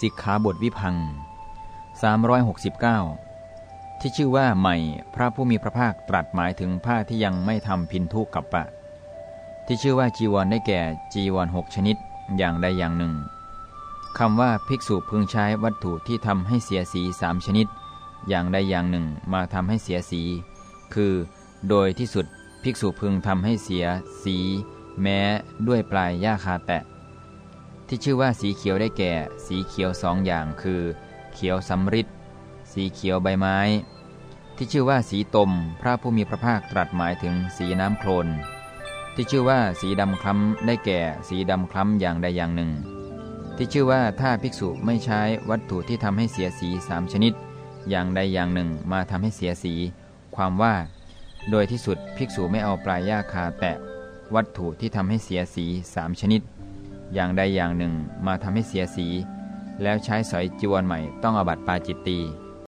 สิกขาบทวิพัง 369 ที่ชื่อว่าใหม่พระผู้มีพระภาคตรัสหมายถึงผ้าที่ยังไม่ทำพินทุกับปะ ที่ชื่อว่าจีวรได้แก่จีวรหกชนิดอย่างใดอย่างหนึ่งคำว่าภิกษุพึงใช้วัตถุที่ทำให้เสียสีสามชนิด อย่างใดอย่างหนึ่งมาทำให้เสียสี คือ โดยที่สุดภิกษุพึงทำให้เสียสี แม้ด้วยปลายหญ้าคาแตะ ที่ชื่อว่าสีเขียวได้แก่ สีเขียวสองอย่างคือ เขียวสำริดสีเขียวใบไม้ ที่ชื่อว่าสีตม พระผู้มีพระภาคตรัสหมายถึงสีน้ำโคลนที่ชื่อว่าสีดำคล้ำได้แก่ สีดำคล้ำอย่างใดอย่างหนึ่ง ที่ชื่อว่าถ้าภิกษุไม่ใช้วัตถุที่ทำให้เสียสีสามชนิด อย่างใดอย่างหนึ่งมาทำให้เสียสี ความว่า โดยที่สุดภิกษุไม่เอาปลายหญ้าคาแตะวัตถุที่ทำให้เสียสีสามชนิด อย่างใดอย่างหนึ่งมาทำให้เสียสี แล้วใช้สอยจีวรใหม่ต้องอบัตปาจิตตี